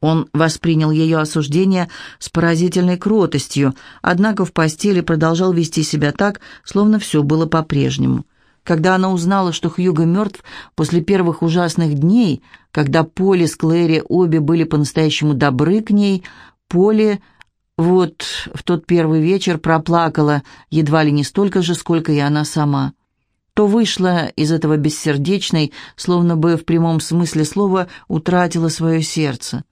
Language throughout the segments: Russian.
Он воспринял ее осуждение с поразительной кротостью, однако в постели продолжал вести себя так, словно все было по-прежнему. Когда она узнала, что Хьюго мертв после первых ужасных дней, когда Поли с Клэри обе были по-настоящему добры к ней, Поли вот в тот первый вечер проплакала едва ли не столько же, сколько и она сама. То вышла из этого бессердечной, словно бы в прямом смысле слова утратила свое сердце.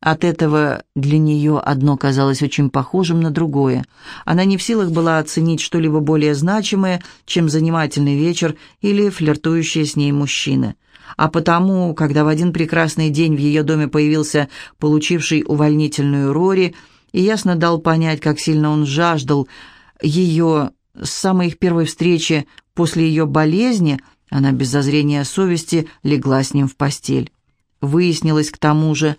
От этого для нее одно казалось очень похожим на другое. Она не в силах была оценить что-либо более значимое, чем занимательный вечер или флиртующие с ней мужчины. А потому, когда в один прекрасный день в ее доме появился получивший увольнительную Рори и ясно дал понять, как сильно он жаждал ее с самой их первой встречи после ее болезни, она без зазрения совести легла с ним в постель. Выяснилось к тому же, что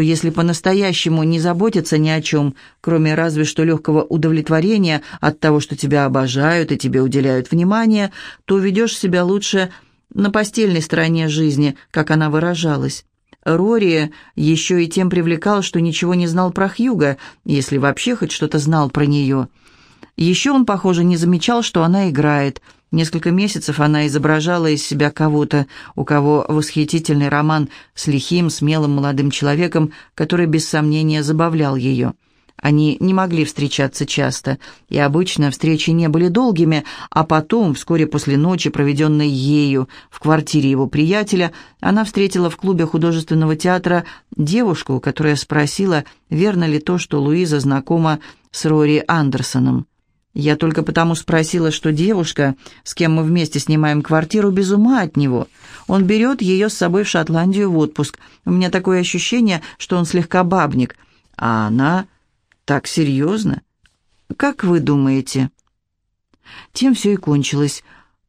если по-настоящему не заботиться ни о чем, кроме разве что легкого удовлетворения от того, что тебя обожают и тебе уделяют внимание, то ведешь себя лучше на постельной стороне жизни, как она выражалась. Рори еще и тем привлекал, что ничего не знал про Хьюга, если вообще хоть что-то знал про нее. Еще он, похоже, не замечал, что она играет – Несколько месяцев она изображала из себя кого-то, у кого восхитительный роман с лихим, смелым молодым человеком, который без сомнения забавлял ее. Они не могли встречаться часто, и обычно встречи не были долгими, а потом, вскоре после ночи, проведенной ею в квартире его приятеля, она встретила в клубе художественного театра девушку, которая спросила, верно ли то, что Луиза знакома с Рори Андерсоном. Я только потому спросила, что девушка, с кем мы вместе снимаем квартиру, без ума от него. Он берет ее с собой в Шотландию в отпуск. У меня такое ощущение, что он слегка бабник. А она так серьезно. Как вы думаете? Тем все и кончилось.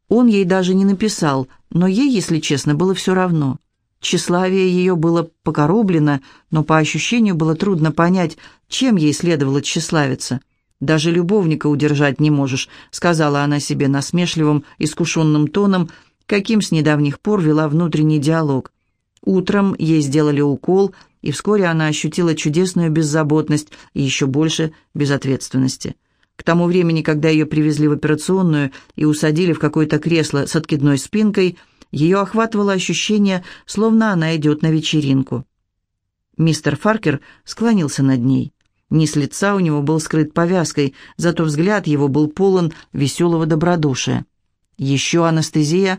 Он ей даже не написал, но ей, если честно, было все равно. Тщеславие ее было покороблено, но по ощущению было трудно понять, чем ей следовало тщеславиться. «Даже любовника удержать не можешь», — сказала она себе насмешливым, искушенным тоном, каким с недавних пор вела внутренний диалог. Утром ей сделали укол, и вскоре она ощутила чудесную беззаботность и еще больше безответственности. К тому времени, когда ее привезли в операционную и усадили в какое-то кресло с откидной спинкой, ее охватывало ощущение, словно она идет на вечеринку. Мистер Фаркер склонился над ней. Низ лица у него был скрыт повязкой, зато взгляд его был полон веселого добродушия. Еще анестезия.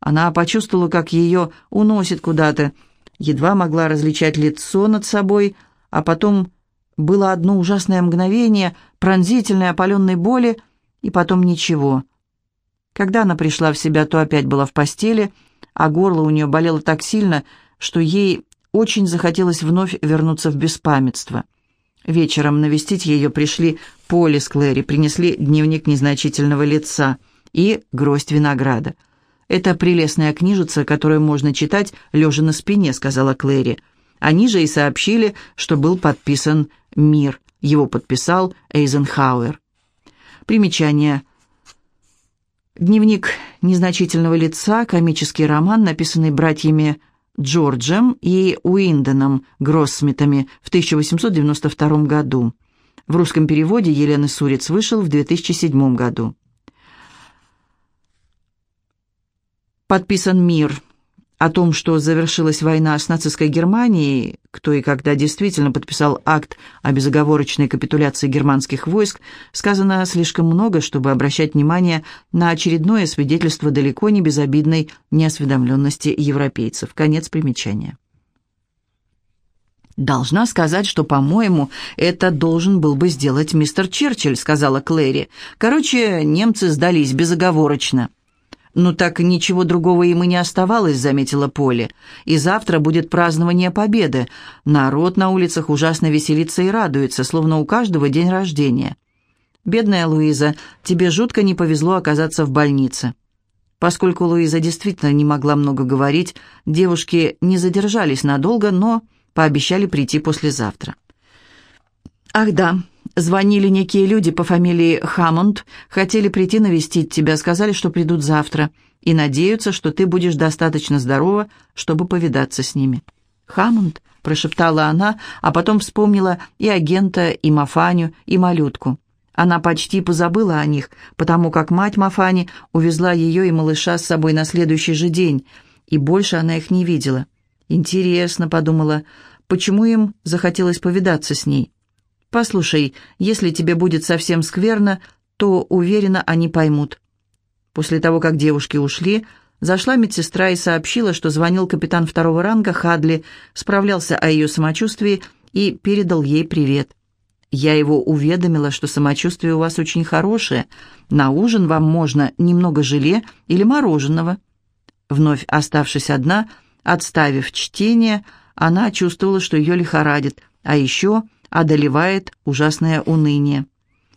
Она почувствовала, как ее уносит куда-то. Едва могла различать лицо над собой, а потом было одно ужасное мгновение пронзительной опаленной боли, и потом ничего. Когда она пришла в себя, то опять была в постели, а горло у нее болело так сильно, что ей очень захотелось вновь вернуться в беспамятство. Вечером навестить ее пришли Поли с Клэри, принесли дневник незначительного лица и гроздь винограда. «Это прелестная книжица, которую можно читать, лежа на спине», — сказала Клэри. Они же и сообщили, что был подписан «Мир». Его подписал Эйзенхауэр. Примечание. Дневник незначительного лица, комический роман, написанный братьями Джорджем и Уинденом Гроссмитами в 1892 году. В русском переводе Елены Сурец вышел в 2007 году. Подписан «Мир» о том, что завершилась война с нацистской Германией, кто и когда действительно подписал акт о безоговорочной капитуляции германских войск, сказано слишком много, чтобы обращать внимание на очередное свидетельство далеко не безобидной неосведомленности европейцев. Конец примечания. «Должна сказать, что, по-моему, это должен был бы сделать мистер Черчилль», — сказала Клэри. «Короче, немцы сдались безоговорочно». «Ну так ничего другого им и не оставалось», — заметила Поле. «И завтра будет празднование Победы. Народ на улицах ужасно веселится и радуется, словно у каждого день рождения». «Бедная Луиза, тебе жутко не повезло оказаться в больнице». Поскольку Луиза действительно не могла много говорить, девушки не задержались надолго, но пообещали прийти послезавтра. «Ах да, Звонили некие люди по фамилии Хаммонд, хотели прийти навестить тебя, сказали, что придут завтра, и надеются, что ты будешь достаточно здорова, чтобы повидаться с ними». «Хаммонд?» — прошептала она, а потом вспомнила и агента, и Мафаню, и малютку. Она почти позабыла о них, потому как мать Мафани увезла ее и малыша с собой на следующий же день, и больше она их не видела. «Интересно», — подумала, — «почему им захотелось повидаться с ней?» «Послушай, если тебе будет совсем скверно, то, уверена, они поймут». После того, как девушки ушли, зашла медсестра и сообщила, что звонил капитан второго ранга Хадли, справлялся о ее самочувствии и передал ей привет. Я его уведомила, что самочувствие у вас очень хорошее. На ужин вам можно немного желе или мороженого. Вновь оставшись одна, отставив чтение, она чувствовала, что ее лихорадит, а еще одолевает ужасное уныние.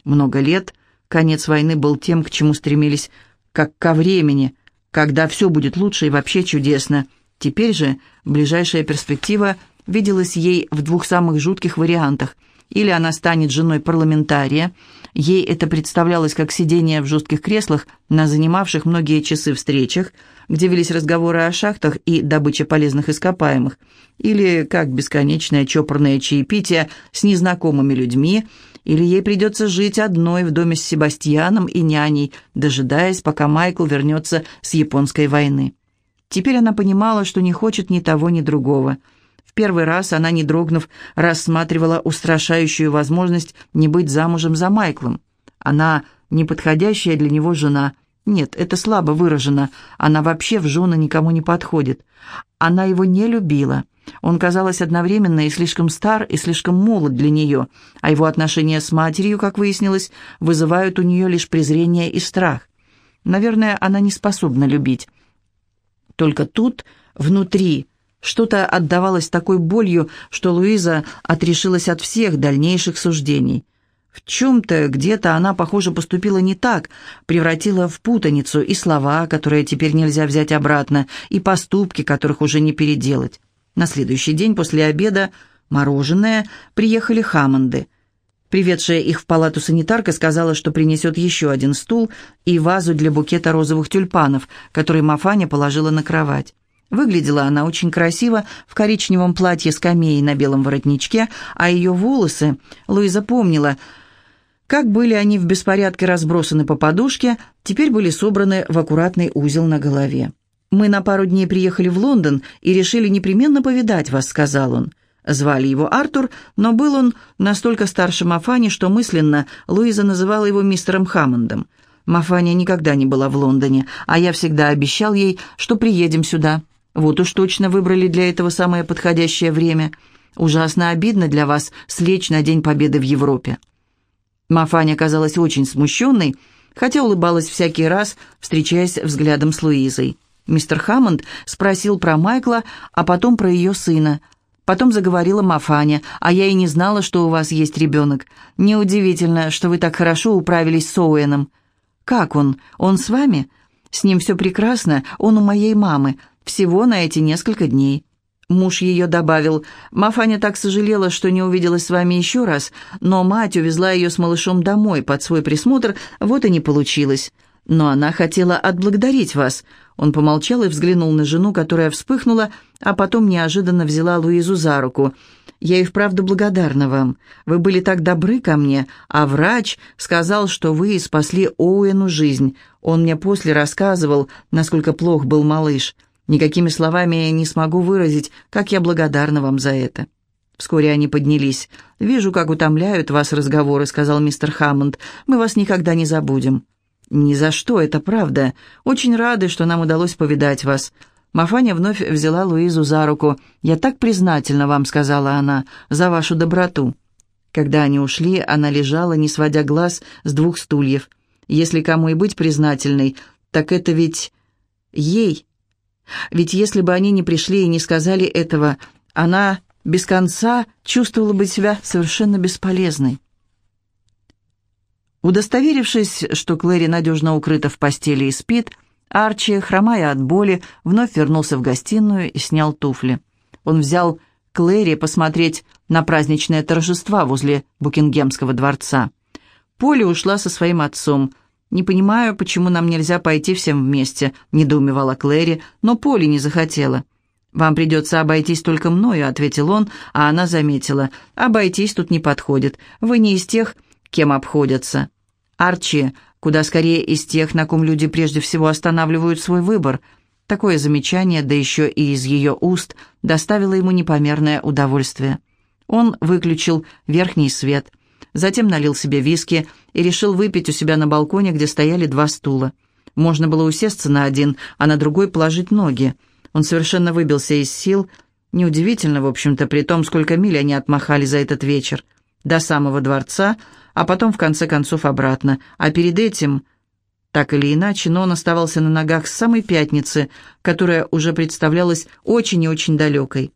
Много лет конец войны был тем, к чему стремились, как ко времени, когда все будет лучше и вообще чудесно. Теперь же ближайшая перспектива виделась ей в двух самых жутких вариантах – или она станет женой парламентария. Ей это представлялось как сидение в жестких креслах на занимавших многие часы встречах, где велись разговоры о шахтах и добыче полезных ископаемых, или как бесконечное чопорное чаепитие с незнакомыми людьми, или ей придется жить одной в доме с Себастьяном и няней, дожидаясь, пока Майкл вернется с японской войны. Теперь она понимала, что не хочет ни того, ни другого – первый раз она, не дрогнув, рассматривала устрашающую возможность не быть замужем за Майклом. Она неподходящая для него жена. Нет, это слабо выражено. Она вообще в жены никому не подходит. Она его не любила. Он, казалось, одновременно и слишком стар, и слишком молод для нее, а его отношения с матерью, как выяснилось, вызывают у нее лишь презрение и страх. Наверное, она не способна любить. Только тут, внутри, что-то отдавалось такой болью, что Луиза отрешилась от всех дальнейших суждений. В чем-то, где-то она, похоже, поступила не так, превратила в путаницу и слова, которые теперь нельзя взять обратно, и поступки, которых уже не переделать. На следующий день после обеда мороженое приехали Хаммонды. Приведшая их в палату санитарка сказала, что принесет еще один стул и вазу для букета розовых тюльпанов, который Мафаня положила на кровать. Выглядела она очень красиво в коричневом платье с камеей на белом воротничке, а ее волосы, Луиза помнила, как были они в беспорядке разбросаны по подушке, теперь были собраны в аккуратный узел на голове. «Мы на пару дней приехали в Лондон и решили непременно повидать вас», — сказал он. Звали его Артур, но был он настолько старше Мафани, что мысленно Луиза называла его мистером Хаммондом. Мафаня никогда не была в Лондоне, а я всегда обещал ей, что приедем сюда. Вот уж точно выбрали для этого самое подходящее время. Ужасно обидно для вас слечь на День Победы в Европе». Мафаня казалась очень смущенной, хотя улыбалась всякий раз, встречаясь взглядом с Луизой. Мистер Хаммонд спросил про Майкла, а потом про ее сына. Потом заговорила Мафаня, а я и не знала, что у вас есть ребенок. Неудивительно, что вы так хорошо управились с Оуэном. Как он? Он с вами? С ним все прекрасно, он у моей мамы. Всего на эти несколько дней. Муж ее добавил, «Мафаня так сожалела, что не увиделась с вами еще раз, но мать увезла ее с малышом домой под свой присмотр, вот и не получилось. Но она хотела отблагодарить вас». Он помолчал и взглянул на жену, которая вспыхнула, а потом неожиданно взяла Луизу за руку. «Я и вправду благодарна вам. Вы были так добры ко мне, а врач сказал, что вы спасли Оуэну жизнь. Он мне после рассказывал, насколько плох был малыш. Никакими словами я не смогу выразить, как я благодарна вам за это». Вскоре они поднялись. «Вижу, как утомляют вас разговоры», — сказал мистер Хаммонд. «Мы вас никогда не забудем». «Ни за что, это правда. Очень рады, что нам удалось повидать вас». Мафаня вновь взяла Луизу за руку. «Я так признательна вам», — сказала она, — «за вашу доброту». Когда они ушли, она лежала, не сводя глаз с двух стульев. Если кому и быть признательной, так это ведь ей. Ведь если бы они не пришли и не сказали этого, она без конца чувствовала бы себя совершенно бесполезной. Удостоверившись, что Клэри надежно укрыта в постели и спит, Арчи, хромая от боли, вновь вернулся в гостиную и снял туфли. Он взял Клэри посмотреть на праздничное торжества возле Букингемского дворца. Поли ушла со своим отцом – «Не понимаю, почему нам нельзя пойти всем вместе», — недоумевала Клэри, но Поли не захотела. «Вам придется обойтись только мною», — ответил он, а она заметила. «Обойтись тут не подходит. Вы не из тех, кем обходятся». Арчи куда скорее из тех, на ком люди прежде всего останавливают свой выбор. Такое замечание, да еще и из ее уст, доставило ему непомерное удовольствие. Он выключил верхний свет, затем налил себе виски и решил выпить у себя на балконе, где стояли два стула. Можно было усесться на один, а на другой положить ноги. Он совершенно выбился из сил. Неудивительно, в общем-то, при том, сколько миль они отмахали за этот вечер. До самого дворца, а потом, в конце концов, обратно. А перед этим, так или иначе, но он оставался на ногах с самой пятницы, которая уже представлялась очень и очень далекой.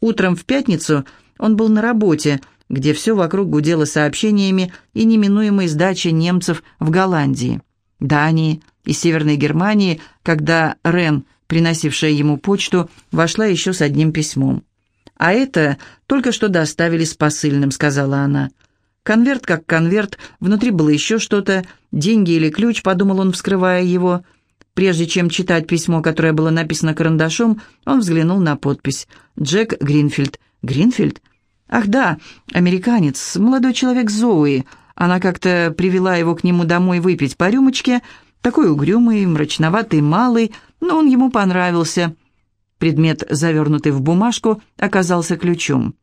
Утром в пятницу он был на работе, где все вокруг гудело сообщениями и неминуемой сдачей немцев в Голландии, Дании и Северной Германии, когда Рен, приносившая ему почту, вошла еще с одним письмом. «А это только что доставили с посыльным», — сказала она. Конверт как конверт, внутри было еще что-то, деньги или ключ, подумал он, вскрывая его. Прежде чем читать письмо, которое было написано карандашом, он взглянул на подпись. «Джек Гринфилд». «Гринфилд?» «Ах да, американец, молодой человек Зоуи. Она как-то привела его к нему домой выпить по рюмочке. Такой угрюмый, мрачноватый, малый, но он ему понравился». Предмет, завернутый в бумажку, оказался ключом.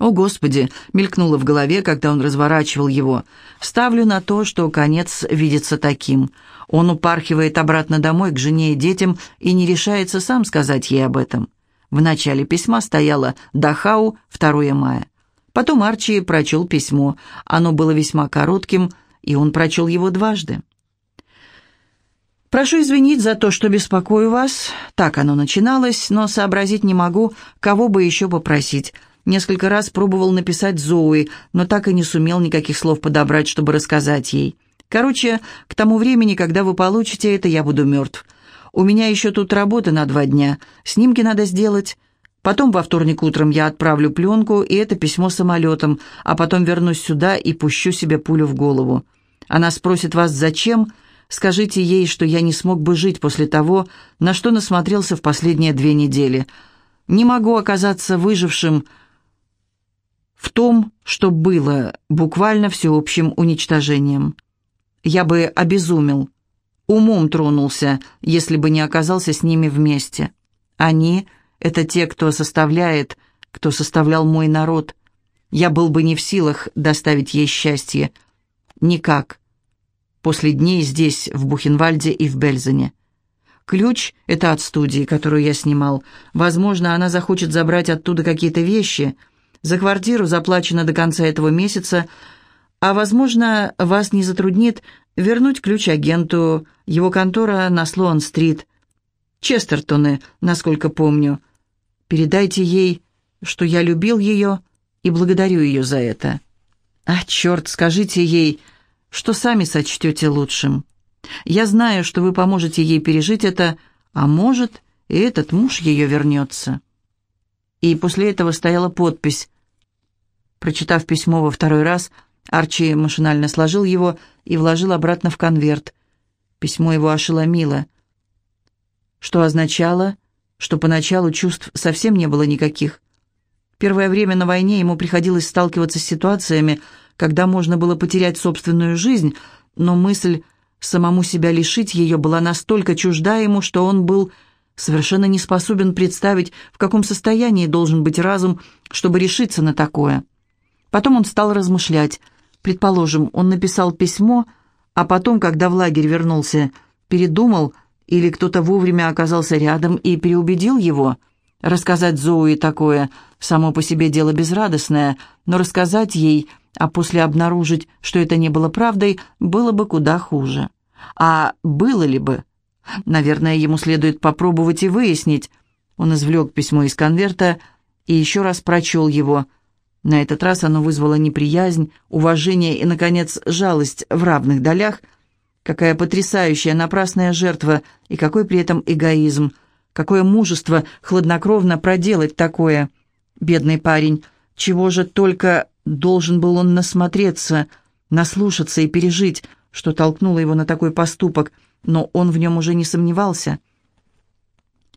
«О, Господи!» — мелькнуло в голове, когда он разворачивал его. «Ставлю на то, что конец видится таким. Он упархивает обратно домой к жене и детям и не решается сам сказать ей об этом». В начале письма стояло «Дахау, 2 мая». Потом Арчи прочел письмо. Оно было весьма коротким, и он прочел его дважды. «Прошу извинить за то, что беспокою вас. Так оно начиналось, но сообразить не могу, кого бы еще попросить». Несколько раз пробовал написать Зои, но так и не сумел никаких слов подобрать, чтобы рассказать ей. Короче, к тому времени, когда вы получите это, я буду мертв. У меня еще тут работа на два дня. Снимки надо сделать. Потом во вторник утром я отправлю пленку и это письмо самолетом, а потом вернусь сюда и пущу себе пулю в голову. Она спросит вас, зачем? Скажите ей, что я не смог бы жить после того, на что насмотрелся в последние две недели. Не могу оказаться выжившим, в том, что было буквально всеобщим уничтожением. Я бы обезумел, умом тронулся, если бы не оказался с ними вместе. Они — это те, кто составляет, кто составлял мой народ. Я был бы не в силах доставить ей счастье. Никак. После дней здесь, в Бухенвальде и в Бельзене. Ключ — это от студии, которую я снимал. Возможно, она захочет забрать оттуда какие-то вещи — за квартиру заплачено до конца этого месяца, а, возможно, вас не затруднит вернуть ключ агенту, его контора на Слоан-стрит. Честертоны, насколько помню. Передайте ей, что я любил ее и благодарю ее за это. А, черт, скажите ей, что сами сочтете лучшим. Я знаю, что вы поможете ей пережить это, а может, и этот муж ее вернется. И после этого стояла подпись Прочитав письмо во второй раз, Арчи машинально сложил его и вложил обратно в конверт. Письмо его ошеломило, что означало, что поначалу чувств совсем не было никаких. Первое время на войне ему приходилось сталкиваться с ситуациями, когда можно было потерять собственную жизнь, но мысль самому себя лишить ее была настолько чужда ему, что он был совершенно не способен представить, в каком состоянии должен быть разум, чтобы решиться на такое. Потом он стал размышлять. Предположим, он написал письмо, а потом, когда в лагерь вернулся, передумал, или кто-то вовремя оказался рядом и переубедил его. Рассказать Зоуи такое само по себе дело безрадостное, но рассказать ей, а после обнаружить, что это не было правдой, было бы куда хуже. А было ли бы? Наверное, ему следует попробовать и выяснить. Он извлек письмо из конверта и еще раз прочел его – на этот раз оно вызвало неприязнь, уважение и, наконец, жалость в равных долях. Какая потрясающая напрасная жертва и какой при этом эгоизм. Какое мужество хладнокровно проделать такое. Бедный парень, чего же только должен был он насмотреться, наслушаться и пережить, что толкнуло его на такой поступок, но он в нем уже не сомневался.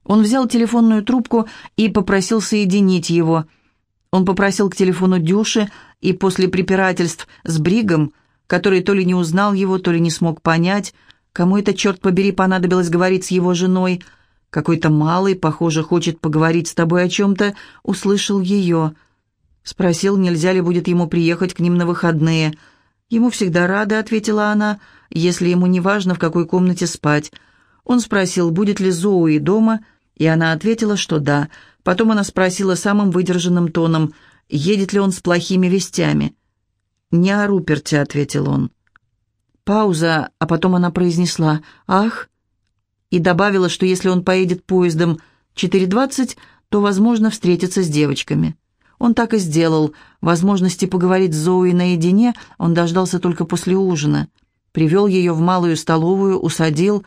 Он взял телефонную трубку и попросил соединить его. Он попросил к телефону Дюши, и после препирательств с Бригом, который то ли не узнал его, то ли не смог понять, кому это, черт побери, понадобилось говорить с его женой, какой-то малый, похоже, хочет поговорить с тобой о чем-то, услышал ее. Спросил, нельзя ли будет ему приехать к ним на выходные. «Ему всегда рада», — ответила она, — «если ему не важно, в какой комнате спать». Он спросил, будет ли Зоуи дома, — и она ответила, что да. Потом она спросила самым выдержанным тоном, едет ли он с плохими вестями. «Не о Руперте», — ответил он. Пауза, а потом она произнесла «Ах!» и добавила, что если он поедет поездом 4.20, то, возможно, встретится с девочками. Он так и сделал. Возможности поговорить с Зоей наедине он дождался только после ужина. Привел ее в малую столовую, усадил,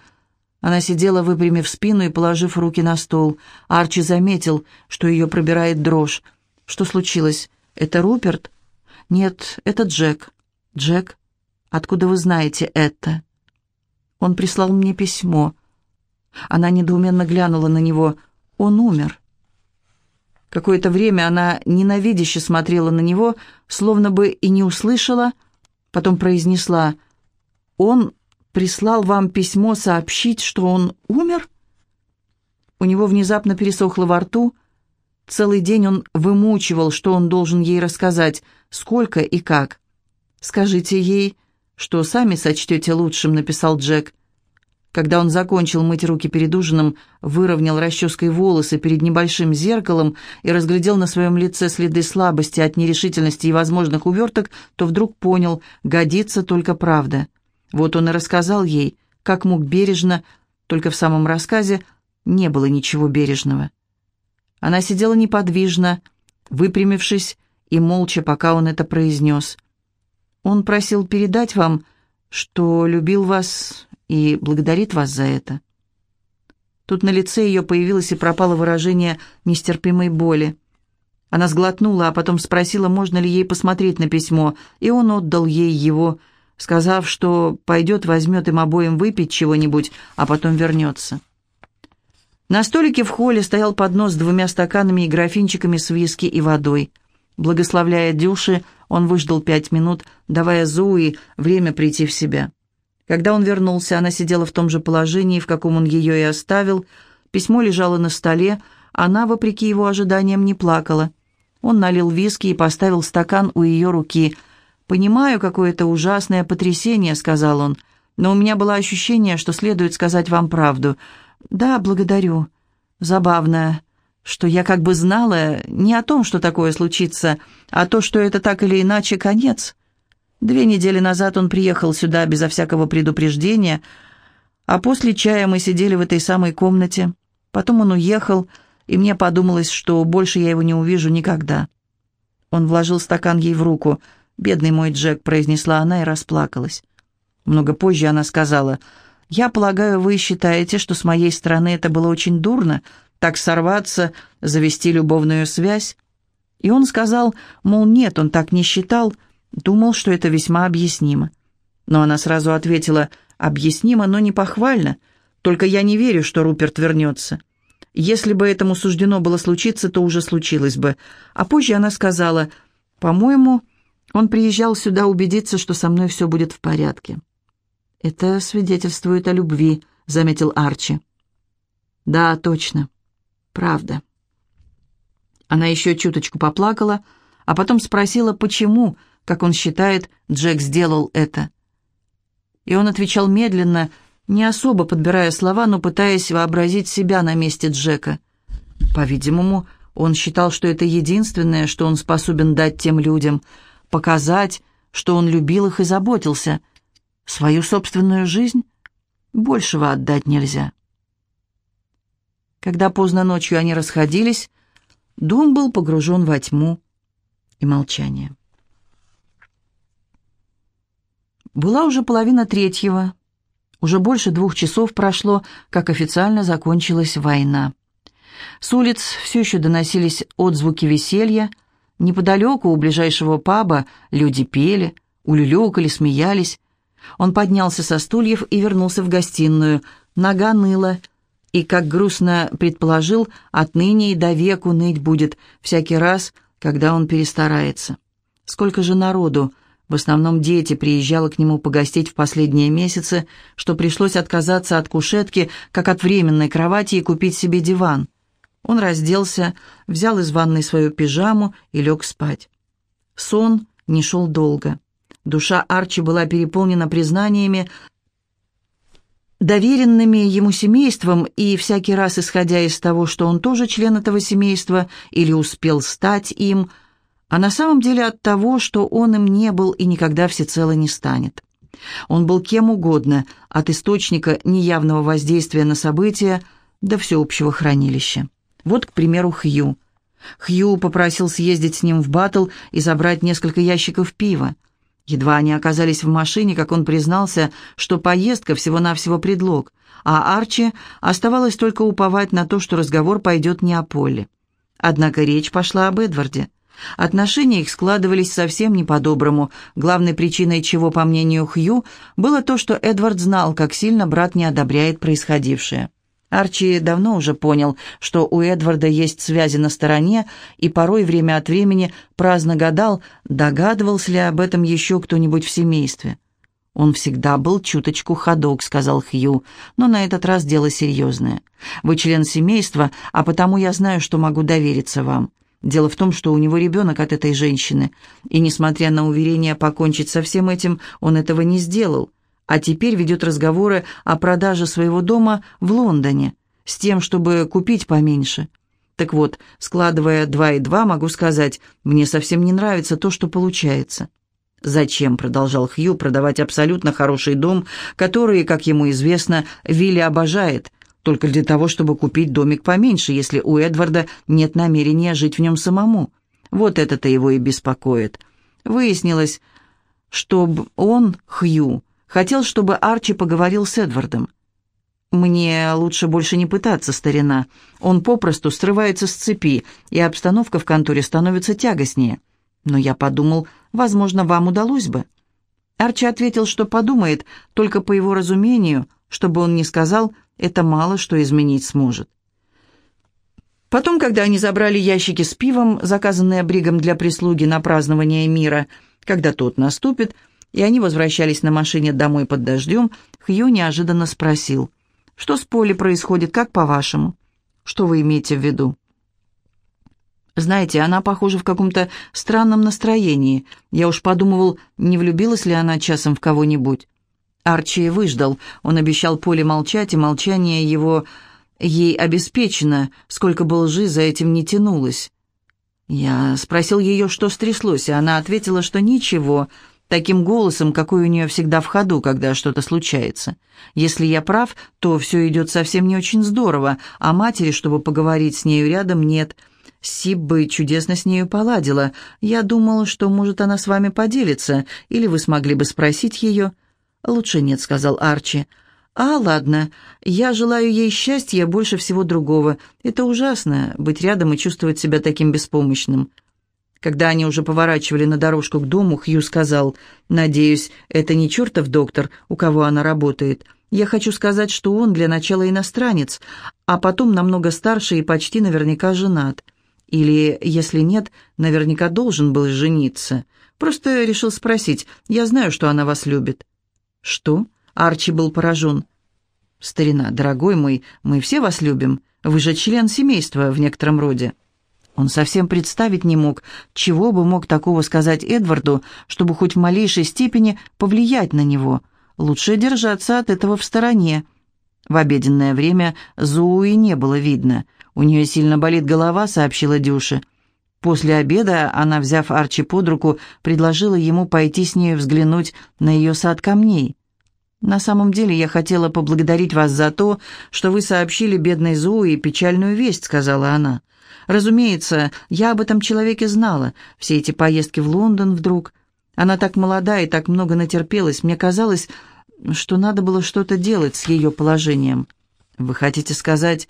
она сидела, выпрямив спину и положив руки на стол. Арчи заметил, что ее пробирает дрожь. «Что случилось? Это Руперт?» «Нет, это Джек». «Джек? Откуда вы знаете это?» «Он прислал мне письмо». Она недоуменно глянула на него. «Он умер». Какое-то время она ненавидяще смотрела на него, словно бы и не услышала, потом произнесла «Он прислал вам письмо сообщить, что он умер?» У него внезапно пересохло во рту. Целый день он вымучивал, что он должен ей рассказать, сколько и как. «Скажите ей, что сами сочтете лучшим», — написал Джек. Когда он закончил мыть руки перед ужином, выровнял расческой волосы перед небольшим зеркалом и разглядел на своем лице следы слабости от нерешительности и возможных уверток, то вдруг понял, годится только правда. Вот он и рассказал ей, как мог бережно, только в самом рассказе не было ничего бережного. Она сидела неподвижно, выпрямившись и молча, пока он это произнес. Он просил передать вам, что любил вас и благодарит вас за это. Тут на лице ее появилось и пропало выражение нестерпимой боли. Она сглотнула, а потом спросила, можно ли ей посмотреть на письмо, и он отдал ей его, сказав, что пойдет возьмет им обоим выпить чего-нибудь, а потом вернется. На столике в холле стоял поднос с двумя стаканами и графинчиками с виски и водой. Благословляя Дюши, он выждал пять минут, давая Зои время прийти в себя. Когда он вернулся, она сидела в том же положении, в каком он ее и оставил. Письмо лежало на столе, она, вопреки его ожиданиям, не плакала. Он налил виски и поставил стакан у ее руки – «Понимаю, какое это ужасное потрясение», — сказал он, «но у меня было ощущение, что следует сказать вам правду. Да, благодарю. Забавно, что я как бы знала не о том, что такое случится, а то, что это так или иначе конец. Две недели назад он приехал сюда безо всякого предупреждения, а после чая мы сидели в этой самой комнате. Потом он уехал, и мне подумалось, что больше я его не увижу никогда». Он вложил стакан ей в руку — «Бедный мой Джек», — произнесла она и расплакалась. Много позже она сказала, «Я полагаю, вы считаете, что с моей стороны это было очень дурно, так сорваться, завести любовную связь?» И он сказал, мол, нет, он так не считал, думал, что это весьма объяснимо. Но она сразу ответила, «Объяснимо, но не похвально, только я не верю, что Руперт вернется». Если бы этому суждено было случиться, то уже случилось бы. А позже она сказала, «По-моему, он приезжал сюда убедиться, что со мной все будет в порядке. «Это свидетельствует о любви», — заметил Арчи. «Да, точно. Правда». Она еще чуточку поплакала, а потом спросила, почему, как он считает, Джек сделал это. И он отвечал медленно, не особо подбирая слова, но пытаясь вообразить себя на месте Джека. По-видимому, он считал, что это единственное, что он способен дать тем людям — показать, что он любил их и заботился. Свою собственную жизнь большего отдать нельзя. Когда поздно ночью они расходились, дом был погружен во тьму и молчание. Была уже половина третьего. Уже больше двух часов прошло, как официально закончилась война. С улиц все еще доносились отзвуки веселья, Неподалеку, у ближайшего паба, люди пели, улюлюкали, смеялись. Он поднялся со стульев и вернулся в гостиную. Нога ныла, И, как грустно предположил, отныне и до веку ныть будет всякий раз, когда он перестарается. Сколько же народу, в основном дети, приезжало к нему погостить в последние месяцы, что пришлось отказаться от кушетки, как от временной кровати, и купить себе диван. Он разделся, взял из ванной свою пижаму и лег спать. Сон не шел долго. Душа Арчи была переполнена признаниями, доверенными ему семейством, и всякий раз, исходя из того, что он тоже член этого семейства или успел стать им, а на самом деле от того, что он им не был и никогда всецело не станет. Он был кем угодно, от источника неявного воздействия на события до всеобщего хранилища. Вот, к примеру, Хью. Хью попросил съездить с ним в Баттл и забрать несколько ящиков пива. Едва они оказались в машине, как он признался, что поездка всего-навсего предлог, а Арчи оставалось только уповать на то, что разговор пойдет не о Поле. Однако речь пошла об Эдварде. Отношения их складывались совсем не по-доброму, главной причиной чего, по мнению Хью, было то, что Эдвард знал, как сильно брат не одобряет происходившее. Арчи давно уже понял, что у Эдварда есть связи на стороне, и порой время от времени праздно гадал, догадывался ли об этом еще кто-нибудь в семействе. «Он всегда был чуточку ходок», — сказал Хью, «но на этот раз дело серьезное. Вы член семейства, а потому я знаю, что могу довериться вам. Дело в том, что у него ребенок от этой женщины, и, несмотря на уверение покончить со всем этим, он этого не сделал» а теперь ведет разговоры о продаже своего дома в Лондоне с тем, чтобы купить поменьше. Так вот, складывая два и два, могу сказать, мне совсем не нравится то, что получается. «Зачем?» — продолжал Хью продавать абсолютно хороший дом, который, как ему известно, Вилли обожает, только для того, чтобы купить домик поменьше, если у Эдварда нет намерения жить в нем самому. Вот это-то его и беспокоит. Выяснилось, что он, Хью, Хотел, чтобы Арчи поговорил с Эдвардом. «Мне лучше больше не пытаться, старина. Он попросту срывается с цепи, и обстановка в конторе становится тягостнее. Но я подумал, возможно, вам удалось бы». Арчи ответил, что подумает, только по его разумению, чтобы он не сказал, это мало что изменить сможет. Потом, когда они забрали ящики с пивом, заказанные Бригом для прислуги на празднование мира, когда тот наступит, и они возвращались на машине домой под дождем, Хью неожиданно спросил, «Что с Полей происходит, как по-вашему? Что вы имеете в виду?» «Знаете, она, похоже, в каком-то странном настроении. Я уж подумывал, не влюбилась ли она часом в кого-нибудь». Арчи выждал. Он обещал Поле молчать, и молчание его ей обеспечено, сколько бы лжи за этим не тянулось. Я спросил ее, что стряслось, и она ответила, что ничего, таким голосом, какой у нее всегда в ходу, когда что-то случается. Если я прав, то все идет совсем не очень здорово, а матери, чтобы поговорить с нею рядом, нет. Сиб бы чудесно с нею поладила. Я думала, что, может, она с вами поделится, или вы смогли бы спросить ее. «Лучше нет», — сказал Арчи. «А, ладно. Я желаю ей счастья больше всего другого. Это ужасно, быть рядом и чувствовать себя таким беспомощным». Когда они уже поворачивали на дорожку к дому, Хью сказал, «Надеюсь, это не чертов доктор, у кого она работает. Я хочу сказать, что он для начала иностранец, а потом намного старше и почти наверняка женат. Или, если нет, наверняка должен был жениться. Просто решил спросить, я знаю, что она вас любит». «Что?» Арчи был поражен. «Старина, дорогой мой, мы все вас любим. Вы же член семейства в некотором роде». Он совсем представить не мог, чего бы мог такого сказать Эдварду, чтобы хоть в малейшей степени повлиять на него. Лучше держаться от этого в стороне. В обеденное время Зоуи не было видно. У нее сильно болит голова, сообщила Дюша. После обеда она, взяв Арчи под руку, предложила ему пойти с нею взглянуть на ее сад камней. «На самом деле я хотела поблагодарить вас за то, что вы сообщили бедной Зоуи печальную весть», — сказала она. Разумеется, я об этом человеке знала. Все эти поездки в Лондон вдруг. Она так молода и так много натерпелась. Мне казалось, что надо было что-то делать с ее положением. Вы хотите сказать...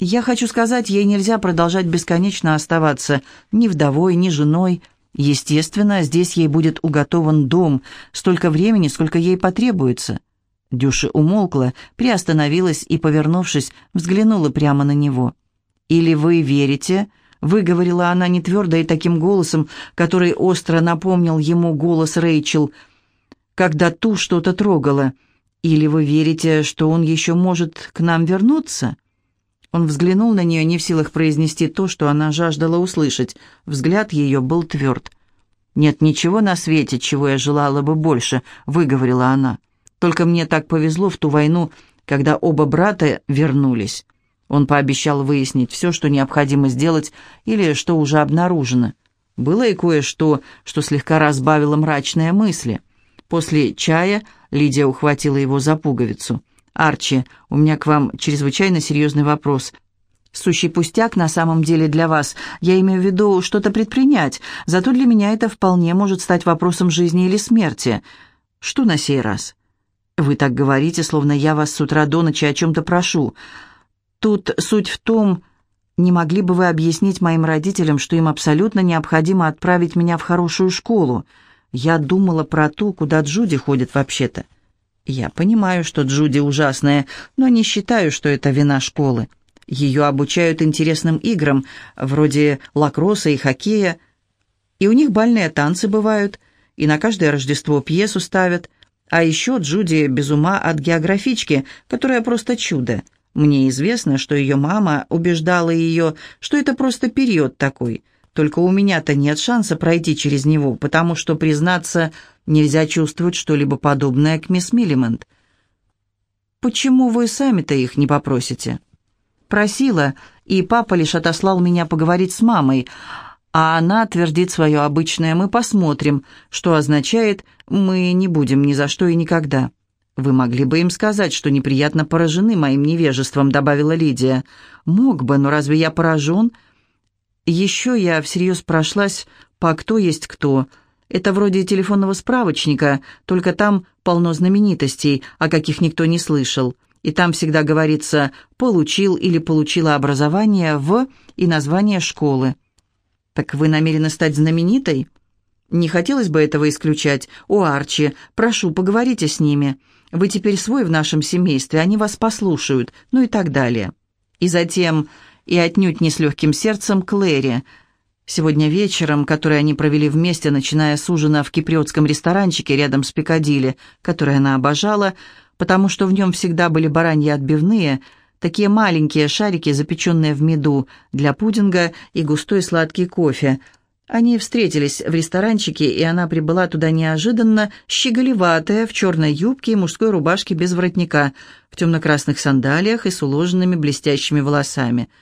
Я хочу сказать, ей нельзя продолжать бесконечно оставаться ни вдовой, ни женой. Естественно, здесь ей будет уготован дом, столько времени, сколько ей потребуется. Дюша умолкла, приостановилась и, повернувшись, взглянула прямо на него. «Или вы верите?» — выговорила она не твердо и таким голосом, который остро напомнил ему голос Рэйчел, когда ту что-то трогала. «Или вы верите, что он еще может к нам вернуться?» Он взглянул на нее, не в силах произнести то, что она жаждала услышать. Взгляд ее был тверд. «Нет ничего на свете, чего я желала бы больше», — выговорила она. «Только мне так повезло в ту войну, когда оба брата вернулись». Он пообещал выяснить все, что необходимо сделать или что уже обнаружено. Было и кое-что, что слегка разбавило мрачные мысли. После чая Лидия ухватила его за пуговицу. «Арчи, у меня к вам чрезвычайно серьезный вопрос. Сущий пустяк на самом деле для вас. Я имею в виду что-то предпринять. Зато для меня это вполне может стать вопросом жизни или смерти. Что на сей раз? Вы так говорите, словно я вас с утра до ночи о чем-то прошу. Тут суть в том, не могли бы вы объяснить моим родителям, что им абсолютно необходимо отправить меня в хорошую школу? Я думала про ту, куда Джуди ходит вообще-то. Я понимаю, что Джуди ужасная, но не считаю, что это вина школы. Ее обучают интересным играм, вроде лакросса и хоккея. И у них бальные танцы бывают, и на каждое Рождество пьесу ставят. А еще Джуди без ума от географички, которая просто чудо. Мне известно, что ее мама убеждала ее, что это просто период такой. Только у меня-то нет шанса пройти через него, потому что, признаться, нельзя чувствовать что-либо подобное к мисс Миллимент. «Почему вы сами-то их не попросите?» Просила, и папа лишь отослал меня поговорить с мамой, а она твердит свое обычное «мы посмотрим», что означает «мы не будем ни за что и никогда». «Вы могли бы им сказать, что неприятно поражены моим невежеством», — добавила Лидия. «Мог бы, но разве я поражен?» «Еще я всерьез прошлась по «кто есть кто», это вроде телефонного справочника, только там полно знаменитостей, о каких никто не слышал. И там всегда говорится «получил» или «получила образование в» и название школы. «Так вы намерены стать знаменитой?» «Не хотелось бы этого исключать. О, Арчи, прошу, поговорите с ними. Вы теперь свой в нашем семействе, они вас послушают», ну и так далее. И затем, и отнюдь не с легким сердцем, Клэри – Сегодня вечером, который они провели вместе, начиная с ужина в киприотском ресторанчике рядом с Пикадилли, который она обожала, потому что в нем всегда были бараньи отбивные, такие маленькие шарики, запеченные в меду, для пудинга и густой сладкий кофе. Они встретились в ресторанчике, и она прибыла туда неожиданно, щеголеватая, в черной юбке и мужской рубашке без воротника, в темно-красных сандалиях и с уложенными блестящими волосами –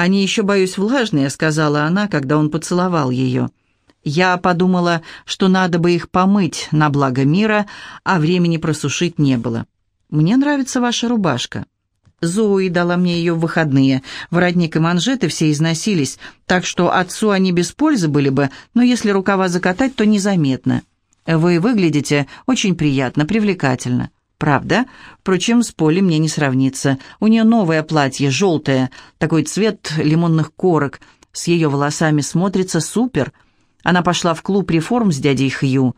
«Они еще, боюсь, влажные», — сказала она, когда он поцеловал ее. Я подумала, что надо бы их помыть на благо мира, а времени просушить не было. «Мне нравится ваша рубашка». Зои дала мне ее в выходные. Воротник и манжеты все износились, так что отцу они без пользы были бы, но если рукава закатать, то незаметно. Вы выглядите очень приятно, привлекательно. Правда? Впрочем, с Полей мне не сравнится. У нее новое платье, желтое, такой цвет лимонных корок. С ее волосами смотрится супер. Она пошла в клуб реформ с дядей Хью.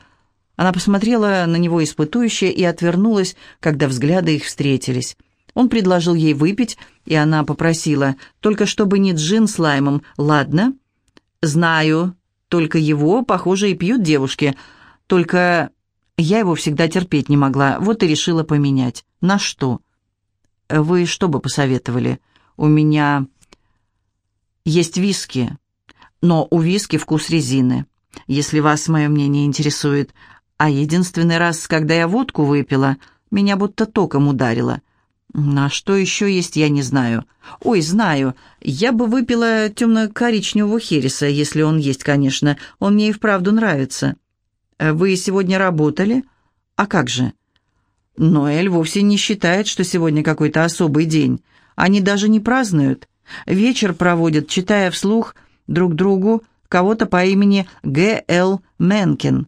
Она посмотрела на него испытующе и отвернулась, когда взгляды их встретились. Он предложил ей выпить, и она попросила, только чтобы не джин с лаймом, ладно? «Знаю, только его, похоже, и пьют девушки. Только я его всегда терпеть не могла, вот и решила поменять. На что? Вы что бы посоветовали? У меня есть виски, но у виски вкус резины, если вас мое мнение интересует. А единственный раз, когда я водку выпила, меня будто током ударило. На что еще есть, я не знаю. Ой, знаю. Я бы выпила темно-коричневого хереса, если он есть, конечно. Он мне и вправду нравится. «Вы сегодня работали? А как же?» «Ноэль вовсе не считает, что сегодня какой-то особый день. Они даже не празднуют. Вечер проводят, читая вслух друг другу кого-то по имени Г.Л. Менкин.